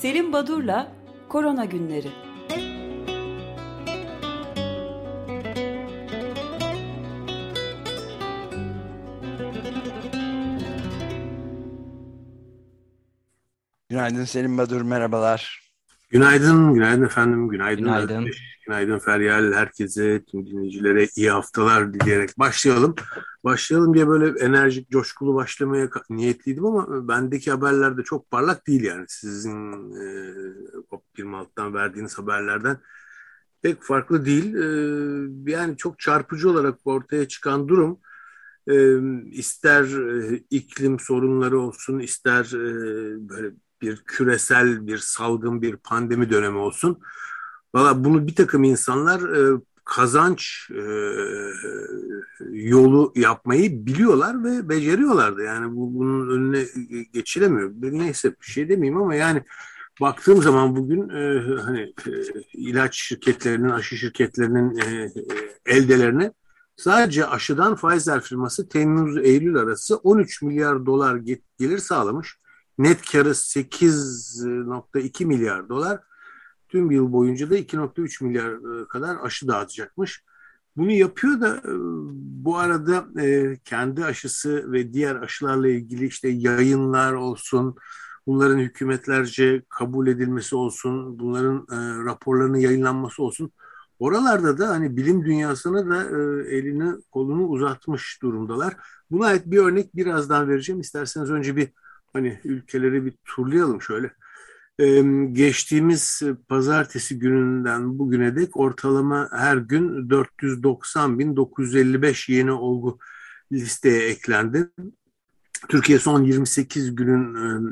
Selim Badur'la Korona Günleri. Günaydın Selim Badur, merhabalar. Günaydın, günaydın efendim, günaydın. Günaydın. Günaydın Feryal, herkese, tüm dinleyicilere iyi haftalar dileyerek başlayalım. Başlayalım diye böyle enerjik, coşkulu başlamaya niyetliydim ama bendeki haberler de çok parlak değil yani. Sizin e, COP26'dan verdiğiniz haberlerden pek farklı değil. E, yani çok çarpıcı olarak ortaya çıkan durum e, ister e, iklim sorunları olsun, ister e, böyle bir küresel bir salgın, bir pandemi dönemi olsun. Valla bunu bir takım insanlar e, kazanç e, yolu yapmayı biliyorlar ve beceriyorlardı. Yani bu bunun önüne geçilemiyor. Neyse bir şey demeyeyim ama yani baktığım zaman bugün e, hani e, ilaç şirketlerinin, aşı şirketlerinin e, e, eldelerine sadece aşıdan Pfizer firması Temmuz-Eylül arası 13 milyar dolar gelir sağlamış. Net karı 8.2 milyar dolar. Tüm yıl boyunca da 2.3 milyar e, kadar aşı dağıtacakmış. Bunu yapıyor da e, bu arada e, kendi aşısı ve diğer aşılarla ilgili işte yayınlar olsun, bunların hükümetlerce kabul edilmesi olsun, bunların raporlarının yayınlanması olsun. Oralarda da hani bilim dünyasına da elini kolunu uzatmış durumdalar. Buna ait bir örnek birazdan vereceğim. İsterseniz önce bir hani ülkeleri bir turlayalım şöyle. Ee, geçtiğimiz pazartesi gününden bugüne dek ortalama her gün 490.955 yeni olgu listeye eklendi. Türkiye son 28 günün e,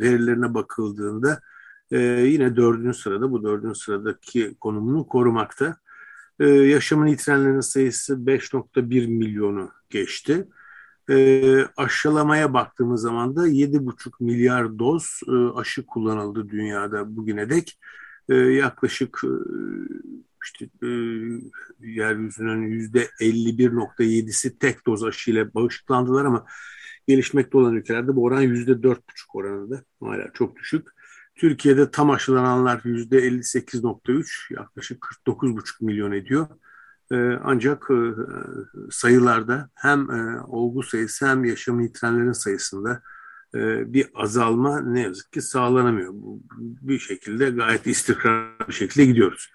verilerine bakıldığında e, yine dördüncü sırada bu dördüncü sıradaki konumunu korumakta. E, yaşamını yitirenlerin sayısı 5.1 milyonu geçti. E, aşılamaya baktığımız zaman da 7,5 milyar doz e, aşı kullanıldı dünyada bugüne dek. E, yaklaşık e, işte e, yeryüzünün yüzde 51.7'si tek doz aşıyla bağışıklandılar ama gelişmekte olan ülkelerde bu oran yüzde 4,5 oranında. Hala çok düşük. Türkiye'de tam aşılananlar yüzde 58.3 yaklaşık 49,5 milyon ediyor. Ee, ancak e, sayılarda hem e, olgu sayısı hem yaşamı yitirenlerin sayısında e, bir azalma ne yazık ki sağlanamıyor. Bir şekilde gayet istikrarlı bir şekilde gidiyoruz.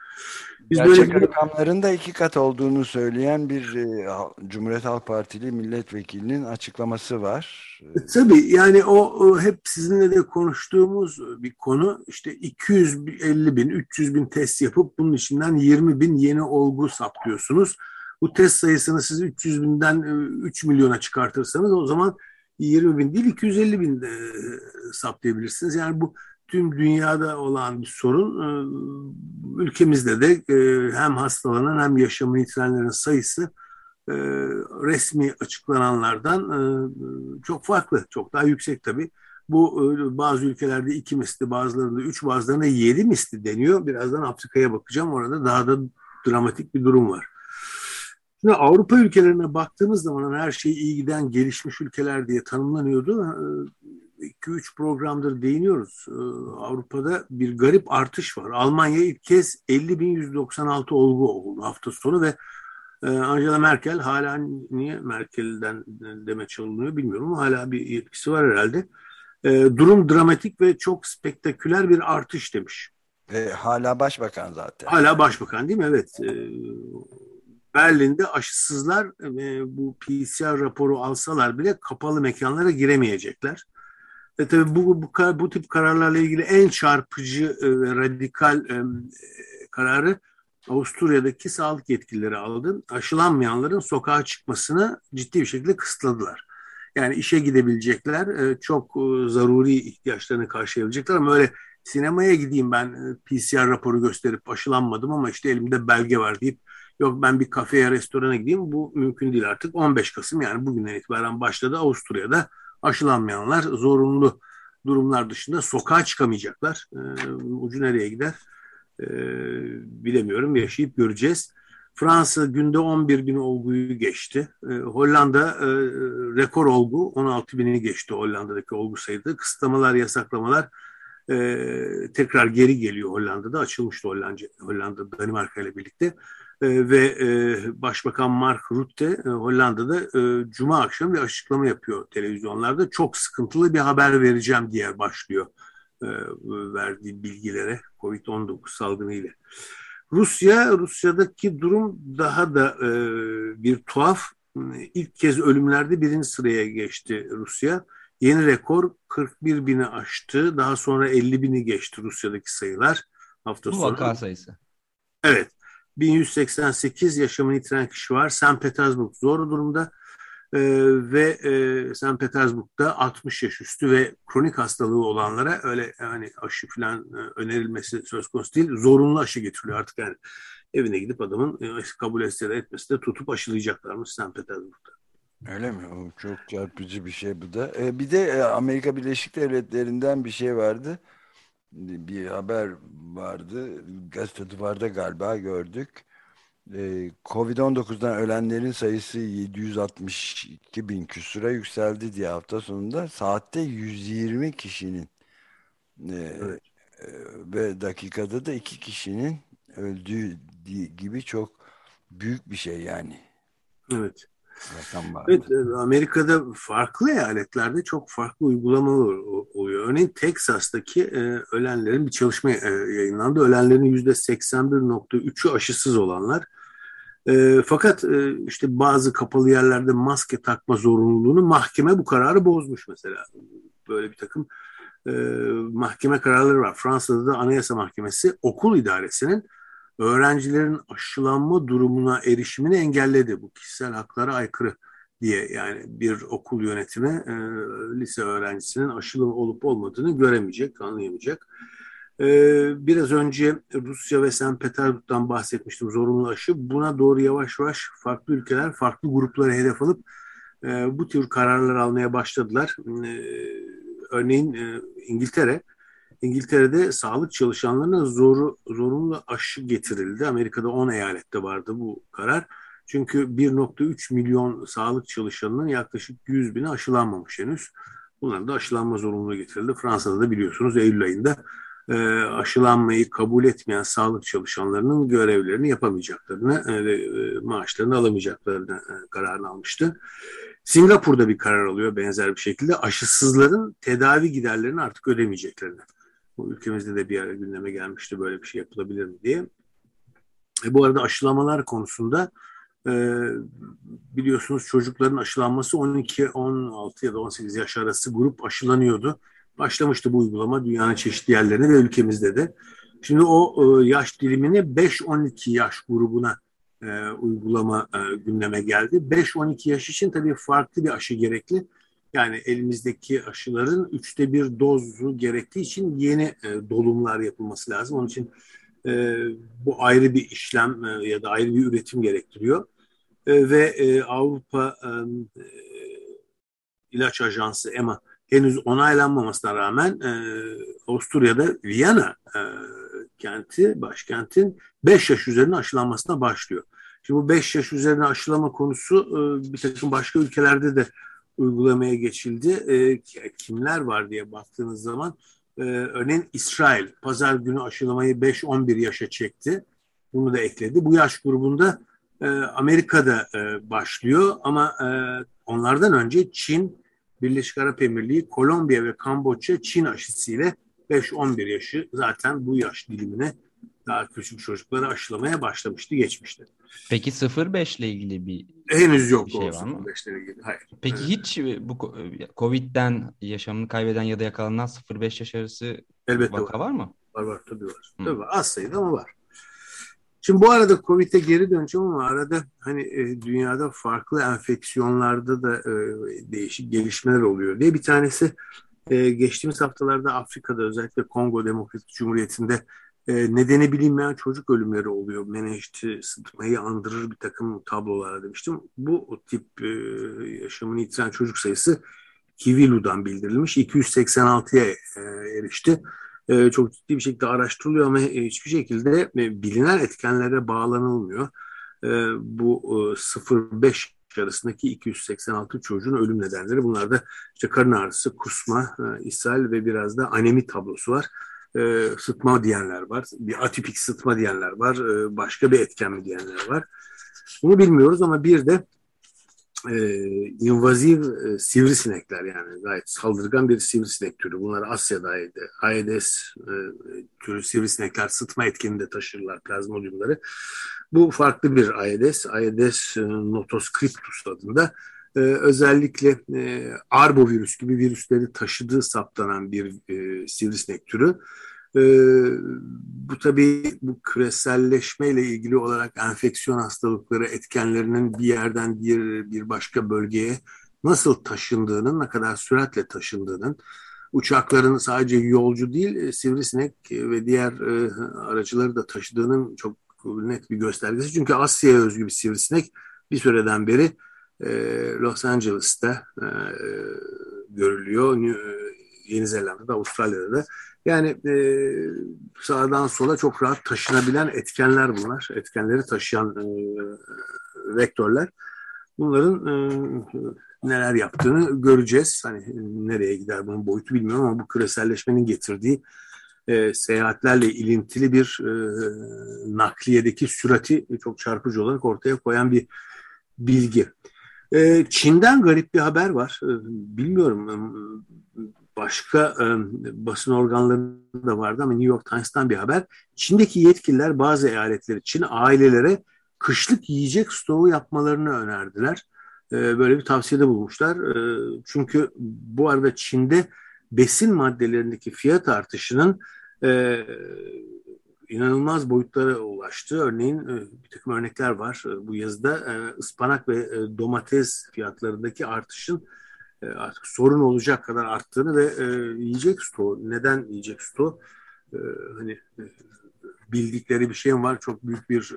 Biz Gerçek böyle... rakamların da iki kat olduğunu söyleyen bir e, Cumhuriyet Halk Partili milletvekilinin açıklaması var. E, tabii yani o, o hep sizinle de konuştuğumuz bir konu işte 250 bin 300 bin test yapıp bunun içinden 20 bin yeni olgu saplıyorsunuz. Bu test sayısını siz 300 binden 3 e, milyona çıkartırsanız o zaman 20 bin değil 250 bin de saptayabilirsiniz. Yani bu tüm dünyada olan bir sorun. E, ülkemizde de e, hem hastalanan hem yaşamını yitirenlerin sayısı e, resmi açıklananlardan çok farklı, çok daha yüksek tabii. Bu bazı ülkelerde iki misli, bazılarında üç, bazılarında yedi misli deniyor. Birazdan Afrika'ya bakacağım. Orada daha da dramatik bir durum var. Şimdi Avrupa ülkelerine baktığımız zaman her şey iyi giden gelişmiş ülkeler diye tanımlanıyordu. 2-3 programdır değiniyoruz. Ee, Avrupa'da bir garip artış var. Almanya ilk kez 50.196 olgu oldu hafta sonu ve e, Angela Merkel hala niye Merkel'den deme çalınıyor bilmiyorum hala bir yetkisi var herhalde. E, durum dramatik ve çok spektaküler bir artış demiş. E, hala başbakan zaten. Hala başbakan değil mi? Evet. E, Berlin'de aşısızlar e, bu PCR raporu alsalar bile kapalı mekanlara giremeyecekler. Ve tabii bu, bu, bu tip kararlarla ilgili en çarpıcı e, ve radikal e, kararı Avusturya'daki sağlık yetkilileri aldı. Aşılanmayanların sokağa çıkmasını ciddi bir şekilde kısıtladılar. Yani işe gidebilecekler, e, çok zaruri ihtiyaçlarını karşılayabilecekler ama öyle sinemaya gideyim ben PCR raporu gösterip aşılanmadım ama işte elimde belge var deyip yok ben bir kafeye, restorana gideyim bu mümkün değil artık. 15 Kasım yani bugünden itibaren başladı Avusturya'da aşılanmayanlar zorunlu durumlar dışında sokağa çıkamayacaklar. E, ucu nereye gider e, bilemiyorum yaşayıp göreceğiz. Fransa günde 11 bin olguyu geçti. E, Hollanda e, rekor olgu 16 bini geçti Hollanda'daki olgu sayıda. Kısıtlamalar, yasaklamalar e, tekrar geri geliyor Hollanda'da. Açılmıştı Hollanda, Hollanda Danimarka ile birlikte. Ve Başbakan Mark Rutte Hollanda'da Cuma akşamı bir açıklama yapıyor televizyonlarda. Çok sıkıntılı bir haber vereceğim diye başlıyor verdiği bilgilere COVID-19 salgını ile. Rusya, Rusya'daki durum daha da e, bir tuhaf. İlk kez ölümlerde birinci sıraya geçti Rusya. Yeni rekor 41 bini aştı. Daha sonra 50 bini geçti Rusya'daki sayılar. Hafta Bu sonu. vaka sayısı. Evet. 1188 yaşamını yitiren kişi var. St. Petersburg zor durumda. Ee, ve e, St. Petersburg'da 60 yaş üstü ve kronik hastalığı olanlara öyle yani aşı falan e, önerilmesi söz konusu değil. Zorunlu aşı getiriliyor artık yani. Evine gidip adamın e, kabul etse etmesi de tutup aşılayacaklarmış St. Petersburg'da. Öyle mi? O çok çarpıcı bir şey bu da. Ee, bir de e, Amerika Birleşik Devletleri'nden bir şey vardı. Bir haber vardı. Gazete Duvar'da galiba gördük. Ee, Covid-19'dan ölenlerin sayısı 762 bin küsura yükseldi diye hafta sonunda. Saatte 120 kişinin e, Evet. e, ve dakikada da iki kişinin öldüğü gibi çok büyük bir şey yani. Evet. Evet, Amerika'da farklı eyaletlerde çok farklı uygulamalar oluyor. Örneğin Teksas'taki e, ölenlerin bir çalışma e, yayınlandı. Ölenlerin %81.3'ü aşısız olanlar. E, fakat e, işte bazı kapalı yerlerde maske takma zorunluluğunu mahkeme bu kararı bozmuş mesela. Böyle bir takım e, mahkeme kararları var. Fransa'da da Anayasa Mahkemesi okul idaresinin öğrencilerin aşılanma durumuna erişimini engelledi. Bu kişisel haklara aykırı diye yani bir okul yönetimi e, lise öğrencisinin aşılı olup olmadığını göremeyecek, anlayamayacak. E, biraz önce Rusya ve St. Petersburg'dan bahsetmiştim zorunlu aşı. Buna doğru yavaş yavaş farklı ülkeler, farklı grupları hedef alıp e, bu tür kararlar almaya başladılar. E, örneğin e, İngiltere, İngiltere'de sağlık çalışanlarına zoru, zorunlu aşı getirildi. Amerika'da 10 eyalette vardı bu karar. Çünkü 1.3 milyon sağlık çalışanının yaklaşık 100 bini aşılanmamış henüz. Bunların da aşılanma zorunluluğu getirildi. Fransa'da da biliyorsunuz Eylül ayında e, aşılanmayı kabul etmeyen sağlık çalışanlarının görevlerini yapamayacaklarını e, e, maaşlarını alamayacaklarını e, kararını almıştı. Singapur'da bir karar alıyor benzer bir şekilde aşısızların tedavi giderlerini artık ödemeyeceklerini. Bu ülkemizde de bir ara gündeme gelmişti böyle bir şey yapılabilir mi diye. E, bu arada aşılamalar konusunda e, biliyorsunuz çocukların aşılanması 12, 16 ya da 18 yaş arası grup aşılanıyordu. Başlamıştı bu uygulama dünyanın çeşitli yerlerinde ve ülkemizde de. Şimdi o e, yaş dilimini 5-12 yaş grubuna e, uygulama e, gündeme geldi. 5-12 yaş için tabii farklı bir aşı gerekli. Yani elimizdeki aşıların üçte bir dozu gerektiği için yeni e, dolumlar yapılması lazım. Onun için e, bu ayrı bir işlem e, ya da ayrı bir üretim gerektiriyor. E, ve e, Avrupa e, İlaç Ajansı EMA henüz onaylanmamasına rağmen e, Avusturya'da Viyana e, kenti, başkentin 5 yaş üzerine aşılanmasına başlıyor. Şimdi bu 5 yaş üzerine aşılama konusu e, bir takım başka ülkelerde de uygulamaya geçildi. E, kimler var diye baktığınız zaman e, örneğin İsrail pazar günü aşılamayı 5-11 yaşa çekti. Bunu da ekledi. Bu yaş grubunda e, Amerika'da e, başlıyor ama e, onlardan önce Çin, Birleşik Arap Emirliği, Kolombiya ve Kamboçya Çin aşısıyla 5-11 yaşı zaten bu yaş dilimine daha küçük çocukları aşılamaya başlamıştı, geçmişti. Peki 0-5 ile ilgili bir Henüz yok Bir şey o var mı? 05'lere ilgili. Hayır. Peki Evet. hiç bu ko- Covid'den yaşamını kaybeden ya da yakalanan 0-5 yaş arası Elbette vaka var mı? Var var tabii var. Hı. Tabii var. Az sayıda ama var. Şimdi bu arada Covid'e geri döneceğim ama arada hani e, dünyada farklı enfeksiyonlarda da e, değişik gelişmeler oluyor diye bir tanesi e, geçtiğimiz haftalarda Afrika'da özellikle Kongo Demokratik Cumhuriyeti'nde e, nedeni bilinmeyen çocuk ölümleri oluyor. Menenjiti sıtmayı andırır bir takım tablolar demiştim. Bu tip e, yaşamını yitiren çocuk sayısı Kivilu'dan bildirilmiş. 286'ya e, erişti. E, çok ciddi bir şekilde araştırılıyor ama e, hiçbir şekilde bilinen etkenlere bağlanılmıyor. Bu e, 0-5 arasındaki 286 çocuğun ölüm nedenleri. Bunlar da işte karın ağrısı, kusma, ishal ve biraz da anemi tablosu var. E, sıtma diyenler var, bir atipik sıtma diyenler var, e, başka bir etken mi diyenler var. Bunu bilmiyoruz ama bir de e, invaziv e, sivrisinekler yani gayet saldırgan bir sivrisinek türü. Bunlar Asya'daydı. Aedes e, türü sivrisinekler sıtma etkininde taşırlar plazmodiumları. Bu farklı bir Aedes. Aedes e, notoscriptus adında. E, özellikle e, arbovirüs gibi virüsleri taşıdığı saptanan bir e, sivrisinek türü. E, bu tabii bu küreselleşmeyle ilgili olarak enfeksiyon hastalıkları etkenlerinin bir yerden bir, bir başka bölgeye nasıl taşındığının, ne kadar süratle taşındığının, uçakların sadece yolcu değil, e, sivrisinek ve diğer e, aracıları da taşıdığının çok net bir göstergesi. Çünkü Asya'ya özgü bir sivrisinek bir süreden beri e, Los Angeles'ta e, görülüyor. Yeni Zelanda'da, Avustralya'da da. Yani e, sağdan sola çok rahat taşınabilen etkenler bunlar. Etkenleri taşıyan e, vektörler. Bunların e, neler yaptığını göreceğiz. Hani nereye gider bunun boyutu bilmiyorum ama bu küreselleşmenin getirdiği e, seyahatlerle ilintili bir e, nakliyedeki sürati çok çarpıcı olarak ortaya koyan bir bilgi. E, Çin'den garip bir haber var. E, bilmiyorum başka basın organlarında da vardı ama New York Times'tan bir haber. Çin'deki yetkililer bazı eyaletler için ailelere kışlık yiyecek stoğu yapmalarını önerdiler. E, böyle bir tavsiyede bulmuşlar. Çünkü bu arada Çin'de besin maddelerindeki fiyat artışının e, inanılmaz boyutlara ulaştı. Örneğin e, bir takım örnekler var e, bu yazıda. E, ıspanak ve domates fiyatlarındaki artışın artık sorun olacak kadar arttığını ve yiyecek stoğu, neden yiyecek stoğu? Hani bildikleri bir şey var? Çok büyük bir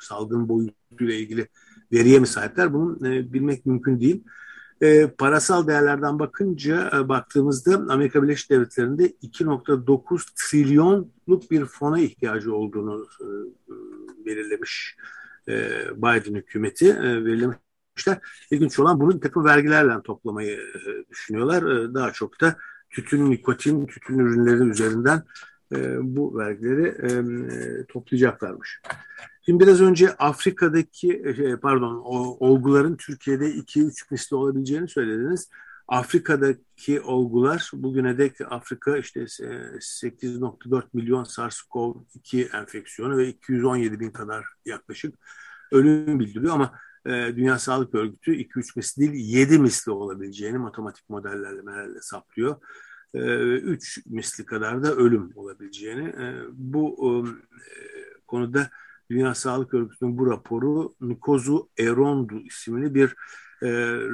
salgın boyutuyla ilgili veriye mi sahipler? Bunu bilmek mümkün değil. E, parasal değerlerden bakınca e, baktığımızda Amerika Birleşik Devletleri'nde 2.9 trilyonluk bir fona ihtiyacı olduğunu e, belirlemiş e, Biden hükümeti e, belirlemiş yapmışlar. İlginç olan bunu bir vergilerle toplamayı e, düşünüyorlar. E, daha çok da tütün, nikotin, tütün ürünleri üzerinden e, bu vergileri toplayacaklarmış. Şimdi biraz önce Afrika'daki şey, pardon olguların Türkiye'de 2-3 misli olabileceğini söylediniz. Afrika'daki olgular bugüne dek Afrika işte 8.4 milyon SARS-CoV-2 enfeksiyonu ve 217 bin kadar yaklaşık ölüm bildiriyor ama e, Dünya Sağlık Örgütü 2-3 misli değil 7 misli olabileceğini matematik modellerle meğerle saplıyor. 3 e, misli kadar da ölüm olabileceğini. E, bu konuda Dünya Sağlık Örgütü'nün bu raporu Nkozu Erondu isimli bir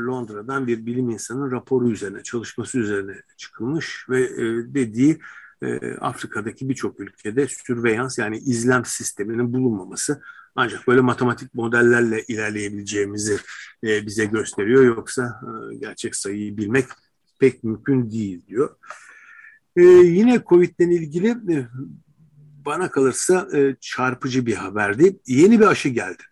Londra'dan bir bilim insanının raporu üzerine, çalışması üzerine çıkılmış ve dediği Afrika'daki birçok ülkede sürveyans yani izlem sisteminin bulunmaması ancak böyle matematik modellerle ilerleyebileceğimizi e, bize gösteriyor. Yoksa e, gerçek sayıyı bilmek pek mümkün değil diyor. E, yine COVID'den ilgili e, bana kalırsa e, çarpıcı bir haberdi. Yeni bir aşı geldi.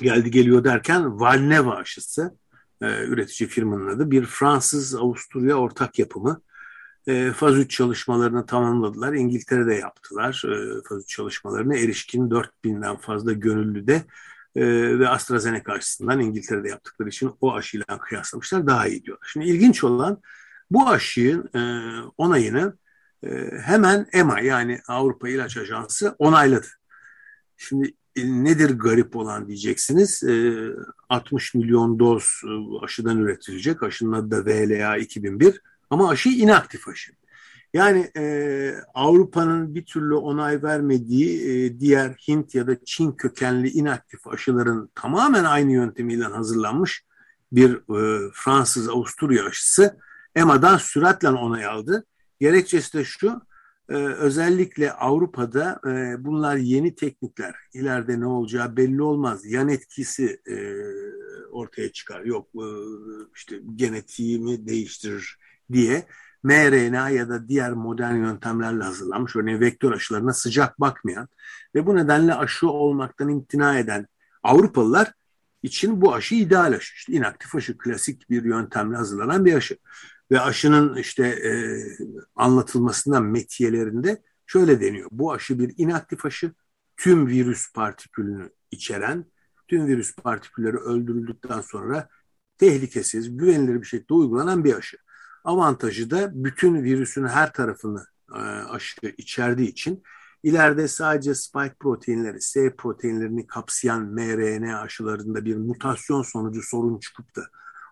Geldi geliyor derken Valneva aşısı e, üretici firmanın adı. Bir Fransız-Avusturya ortak yapımı e, faz 3 çalışmalarını tamamladılar. İngiltere'de yaptılar e, faz 3 çalışmalarını. Erişkin 4000'den fazla gönüllü de e, ve AstraZeneca açısından İngiltere'de yaptıkları için o aşıyla kıyaslamışlar daha iyi diyorlar. Şimdi ilginç olan bu aşının e, onayını hemen EMA yani Avrupa İlaç Ajansı onayladı. Şimdi e, nedir garip olan diyeceksiniz. E, 60 milyon doz e, aşıdan üretilecek. Aşının adı da VLA 2001 ama aşı inaktif aşı. Yani e, Avrupa'nın bir türlü onay vermediği diğer Hint ya da Çin kökenli inaktif aşıların tamamen aynı yöntemiyle hazırlanmış bir Fransız-Avusturya aşısı EMA'dan süratle onay aldı. Gerekçesi de şu, e, özellikle Avrupa'da e, bunlar yeni teknikler. İleride ne olacağı belli olmaz. Yan etkisi e, ortaya çıkar. Yok e, işte genetiğimi değiştirir diye mRNA ya da diğer modern yöntemlerle hazırlanmış. Örneğin vektör aşılarına sıcak bakmayan ve bu nedenle aşı olmaktan imtina eden Avrupalılar için bu aşı ideal aşı. İşte inaktif aşı klasik bir yöntemle hazırlanan bir aşı. Ve aşının işte e, anlatılmasından metiyelerinde şöyle deniyor. Bu aşı bir inaktif aşı tüm virüs partikülünü içeren, tüm virüs partikülleri öldürüldükten sonra tehlikesiz, güvenilir bir şekilde uygulanan bir aşı. Avantajı da bütün virüsün her tarafını e, aşı içerdiği için ileride sadece spike proteinleri, S proteinlerini kapsayan mRNA aşılarında bir mutasyon sonucu sorun çıkıp da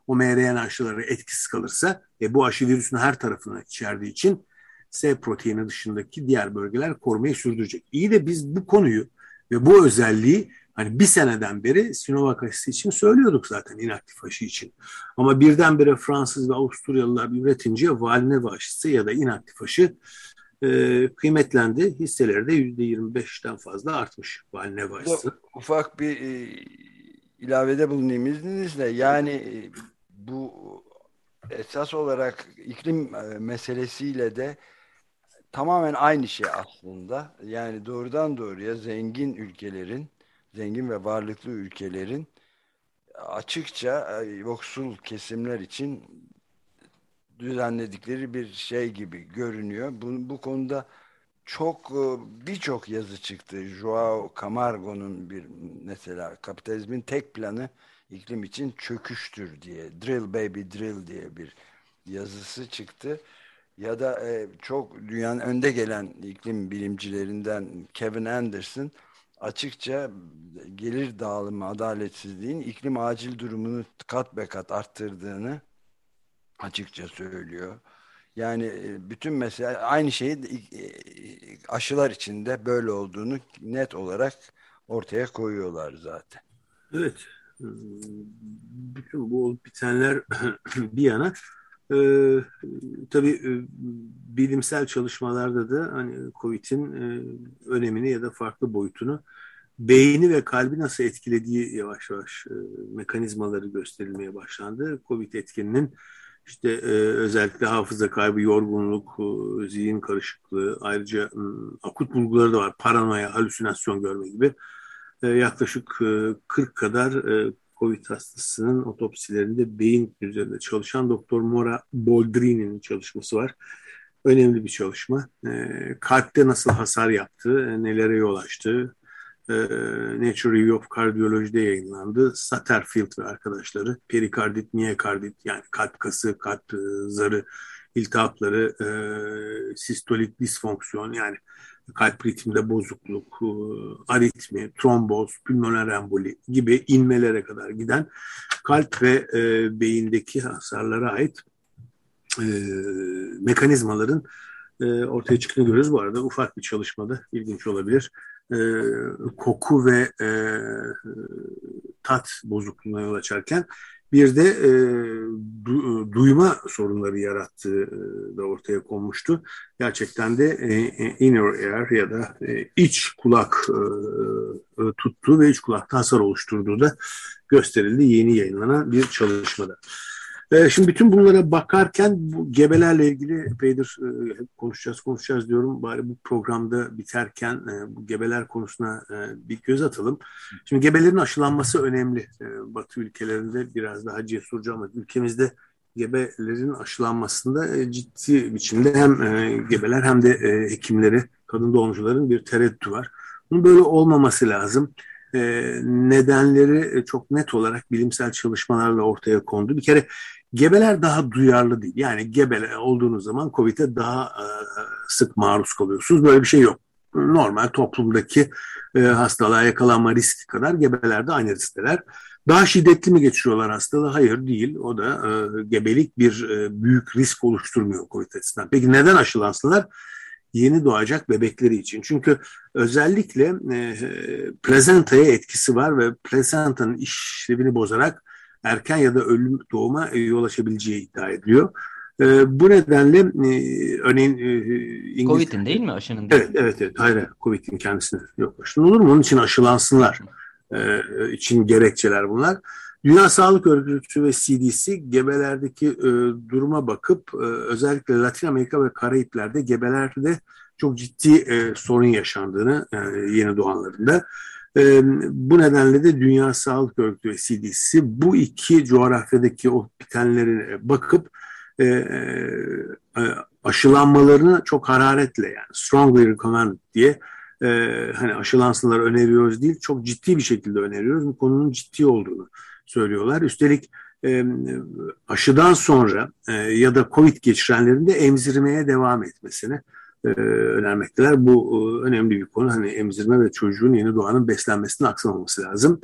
o mRNA aşıları etkisiz kalırsa e, bu aşı virüsün her tarafını içerdiği için S proteini dışındaki diğer bölgeler korumayı sürdürecek. İyi de biz bu konuyu ve bu özelliği hani bir seneden beri Sinovac aşısı için söylüyorduk zaten inaktif aşı için. Ama birdenbire Fransız ve Avusturyalılar üretince Valneva aşısı ya da inaktif aşı e, kıymetlendi. Hisseleri de %25'ten fazla artmış Valneva aşısı. Ufak bir e, ilavede bulunayım izninizle. Yani e, bu esas olarak iklim e, meselesiyle de tamamen aynı şey aslında. Yani doğrudan doğruya zengin ülkelerin, zengin ve varlıklı ülkelerin açıkça e, yoksul kesimler için düzenledikleri bir şey gibi görünüyor. Bu, bu konuda çok e, birçok yazı çıktı. Joao Camargo'nun bir mesela kapitalizmin tek planı iklim için çöküştür diye. Drill baby drill diye bir yazısı çıktı ya da e, çok dünyanın önde gelen iklim bilimcilerinden Kevin Anderson açıkça gelir dağılımı adaletsizliğin iklim acil durumunu kat be kat arttırdığını açıkça söylüyor. Yani e, bütün mesela aynı şeyi e, aşılar içinde böyle olduğunu net olarak ortaya koyuyorlar zaten. Evet. Bütün bu bitenler bir yana e, tabii e, bilimsel çalışmalarda da hani COVID'in e, önemini ya da farklı boyutunu beyni ve kalbi nasıl etkilediği yavaş yavaş e, mekanizmaları gösterilmeye başlandı. Covid etkininin işte e, özellikle hafıza kaybı, yorgunluk, e, zihin karışıklığı, ayrıca e, akut bulguları da var. Paranoya, halüsinasyon görme gibi. E, yaklaşık e, 40 kadar e, COVID hastasının otopsilerinde beyin üzerinde çalışan Doktor Mora Boldrini'nin çalışması var. Önemli bir çalışma. E, kalpte nasıl hasar yaptı, e, nelere yol açtı, e, Nature Review of Cardiology'de yayınlandı. Satterfield ve arkadaşları perikardit, miyekardit yani kalp kası, kalp e, zarı, iltihapları, e, sistolik disfonksiyon yani kalp ritminde bozukluk, e, aritmi, tromboz, pulmoner emboli gibi inmelere kadar giden kalp ve e, beyindeki hasarlara ait e, mekanizmaların e, ortaya çıktığını görüyoruz. Bu arada ufak bir çalışmada ilginç olabilir. E, koku ve e, tat bozukluğuna yol açarken bir de e, du, duyma sorunları yarattığı e, da ortaya konmuştu. Gerçekten de e, e inner ear ya da e, iç kulak e, e, tuttuğu ve iç kulakta hasar oluşturduğu da gösterildi yeni yayınlanan bir çalışmada. Ee, şimdi bütün bunlara bakarken bu gebelerle ilgili epeydir e, konuşacağız konuşacağız diyorum. Bari bu programda biterken e, bu gebeler konusuna e, bir göz atalım. Şimdi gebelerin aşılanması önemli. Batı ülkelerinde biraz daha cesurca ama ülkemizde gebelerin aşılanmasında ciddi biçimde hem gebeler hem de hekimleri, kadın doğumcuların bir tereddütü var. Bunun böyle olmaması lazım. Nedenleri çok net olarak bilimsel çalışmalarla ortaya kondu. Bir kere Gebeler daha duyarlı değil. Yani gebe olduğunuz zaman COVID'e daha e, sık maruz kalıyorsunuz. Böyle bir şey yok. Normal toplumdaki e, hastalığa yakalanma riski kadar gebeler de aynı riskteler. Daha şiddetli mi geçiriyorlar hastalığı? Hayır değil. O da e, gebelik bir e, büyük risk oluşturmuyor COVID açısından. Peki neden aşılansınlar? Yeni doğacak bebekleri için. Çünkü özellikle e, plazentaya etkisi var ve plazantanın işlevini bozarak erken ya da ölüm doğuma e, yol açabileceği iddia ediliyor. E, bu nedenle e, örneğin e, İngiliz... Covid'in değil mi aşının? Değil evet, evet, evet. Hayır, Covid'in kendisine yok. Aşının olur mu? Onun için aşılansınlar. E, için gerekçeler bunlar. Dünya Sağlık Örgütü ve CDC gebelerdeki e, duruma bakıp e, özellikle Latin Amerika ve Karayipler'de gebelerde çok ciddi e, sorun yaşandığını e, yeni doğanlarında bu nedenle de Dünya Sağlık Örgütü ve CDC bu iki coğrafyadaki o bitenlere bakıp e, e, aşılanmalarını çok hararetle yani strongly recommend diye e, hani aşılansınlar öneriyoruz değil çok ciddi bir şekilde öneriyoruz. Bu konunun ciddi olduğunu söylüyorlar. Üstelik e, aşıdan sonra e, ya da COVID geçirenlerin de emzirmeye devam etmesini e, önermekteler. Bu e, önemli bir konu. Hani emzirme ve çocuğun yeni doğanın beslenmesinin aksamaması lazım.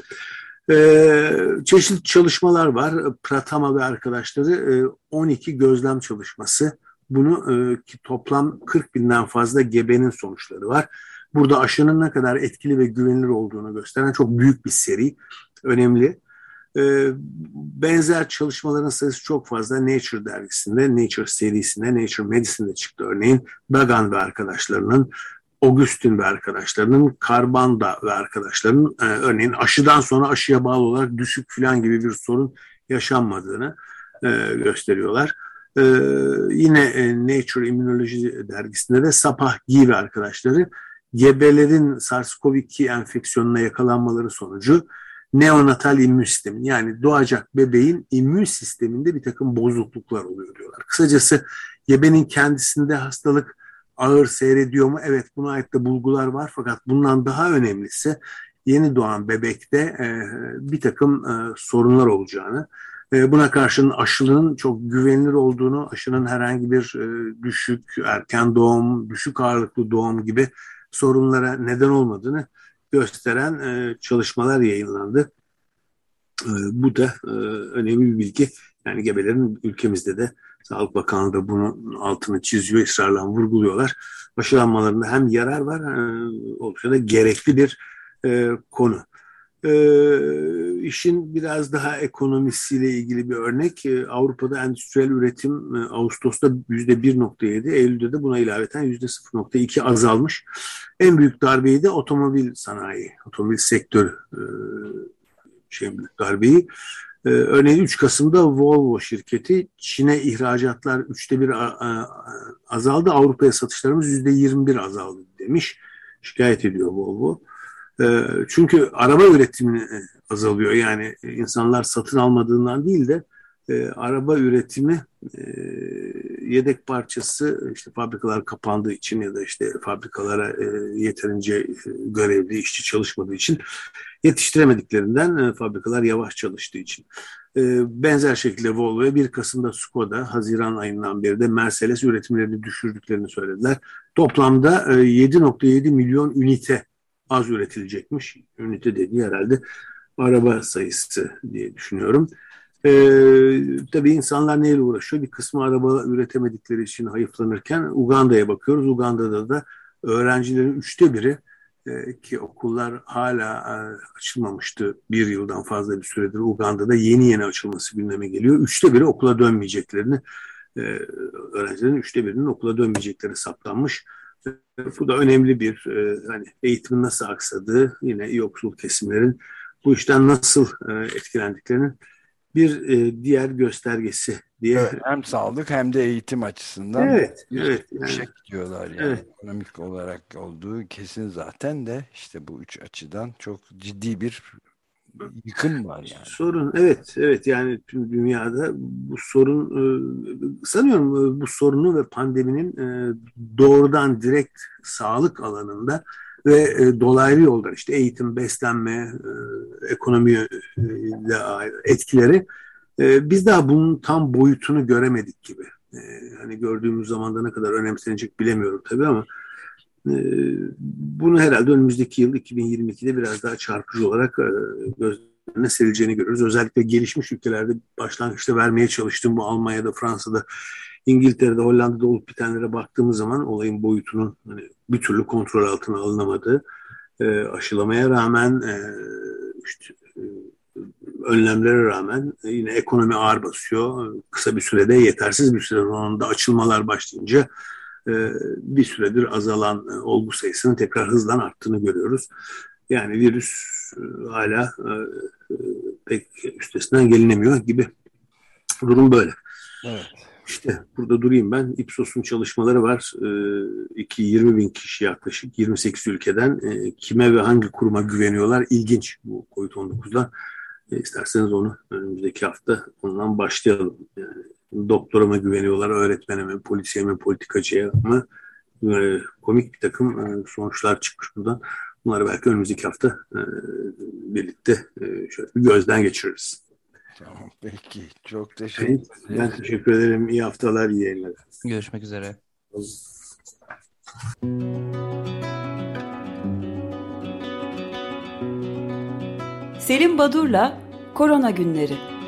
Ee, çeşitli çalışmalar var. Pratama ve arkadaşları e, 12 gözlem çalışması. Bunu e, ki toplam 40 binden fazla gebenin sonuçları var. Burada aşının ne kadar etkili ve güvenilir olduğunu gösteren çok büyük bir seri. Önemli. E, benzer çalışmaların sayısı çok fazla. Nature dergisinde, Nature serisinde, Nature Medicine'de çıktı örneğin. Dagan ve arkadaşlarının Augustin ve arkadaşlarının, Karbanda ve arkadaşlarının e, örneğin aşıdan sonra aşıya bağlı olarak düşük falan gibi bir sorun yaşanmadığını e, gösteriyorlar. E, yine Nature Immunology dergisinde de Sapah Gi ve arkadaşları gebelerin SARS-CoV-2 enfeksiyonuna yakalanmaları sonucu neonatal immün sistemi yani doğacak bebeğin immün sisteminde bir takım bozukluklar oluyor diyorlar. Kısacası gebenin kendisinde hastalık ağır seyrediyor mu? Evet buna ait de bulgular var fakat bundan daha önemlisi yeni doğan bebekte e, bir takım e, sorunlar olacağını, e, buna karşın aşının çok güvenilir olduğunu, aşının herhangi bir e, düşük erken doğum, düşük ağırlıklı doğum gibi sorunlara neden olmadığını gösteren e, çalışmalar yayınlandı. E, bu da e, önemli bir bilgi. Yani gebelerin ülkemizde de Sağlık Bakanlığı da bunun altını çiziyor, ısrarla vurguluyorlar. Aşılanmalarında hem yarar var, e, oldukça da gerekli bir e, konu. E, işin biraz daha ekonomisiyle ilgili bir örnek. E, Avrupa'da endüstriyel üretim e, Ağustos'ta %1.7, Eylül'de de buna ilaveten %0.2 azalmış. En büyük darbeyi de otomobil sanayi, otomobil sektörü e, şey darbeyi ee, örneğin 3 Kasım'da Volvo şirketi Çin'e ihracatlar üçte bir azaldı. Avrupa'ya satışlarımız yüzde 21 azaldı demiş. Şikayet ediyor Volvo. Ee, çünkü araba üretimi azalıyor. Yani insanlar satın almadığından değil de e, araba üretimi e, yedek parçası işte fabrikalar kapandığı için ya da işte fabrikalara e, yeterince görevli işçi çalışmadığı için yetiştiremediklerinden e, fabrikalar yavaş çalıştığı için. E, benzer şekilde Volvo'ya 1 Kasım'da Skoda, Haziran ayından beri de Mercedes üretimlerini düşürdüklerini söylediler. Toplamda e, 7.7 milyon ünite az üretilecekmiş. Ünite dediği herhalde araba sayısı diye düşünüyorum. Ee, tabii insanlar neyle uğraşıyor? Bir kısmı araba üretemedikleri için hayıflanırken Uganda'ya bakıyoruz. Uganda'da da öğrencilerin üçte biri e, ki okullar hala e, açılmamıştı bir yıldan fazla bir süredir Uganda'da yeni yeni açılması gündeme geliyor. Üçte biri okula dönmeyeceklerini e, öğrencilerin üçte birinin okula dönmeyecekleri saptanmış. Bu da önemli bir e, hani eğitimin nasıl aksadığı yine yoksul kesimlerin bu işten nasıl e, etkilendiklerinin bir e, diğer göstergesi diye. Evet, hem sağlık hem de eğitim açısından evet, evet, yani, şey diyorlar yani evet. ekonomik olarak olduğu kesin zaten de işte bu üç açıdan çok ciddi bir yıkım var yani. Sorun evet evet yani tüm dünyada bu sorun e, sanıyorum e, bu sorunu ve pandeminin e, doğrudan direkt sağlık alanında ve dolaylı yoldan işte eğitim, beslenme, ekonomiyle etkileri biz daha bunun tam boyutunu göremedik gibi. Hani gördüğümüz zamanda ne kadar önemsenecek bilemiyorum tabii ama bunu herhalde önümüzdeki yıl 2022'de biraz daha çarpıcı olarak e, gözlerine serileceğini görürüz. Özellikle gelişmiş ülkelerde başlangıçta vermeye çalıştığım bu Almanya'da, Fransa'da İngiltere'de, Hollanda'da olup bitenlere baktığımız zaman olayın boyutunun hani bir türlü kontrol altına alınamadığı, e, aşılamaya rağmen e, işte, önlemlere rağmen yine ekonomi ağır basıyor. Kısa bir sürede yetersiz bir süre sonunda açılmalar başlayınca bir süredir azalan e, olgu sayısının tekrar hızlan arttığını görüyoruz. Yani virüs e, hala e, e, pek üstesinden gelinemiyor gibi. Durum böyle. Evet. İşte burada durayım ben. Ipsos'un çalışmaları var. E, 20 bin kişi yaklaşık 28 ülkeden e, kime ve hangi kuruma güveniyorlar? İlginç bu COVID-19'da. E, isterseniz onu önümüzdeki hafta ondan başlayalım. Yani, doktora mı güveniyorlar, öğretmene mi, polisiye mi, politikacıya mı? E, komik bir takım e, sonuçlar çıkmış buradan. Bunları belki önümüzdeki hafta e, birlikte e, şöyle bir gözden geçiririz. Tamam peki. Çok teşekkür ederim. Ben teşekkür ederim. İyi haftalar, iyi yayınlar. Görüşmek üzere. Selim Badur'la Korona Günleri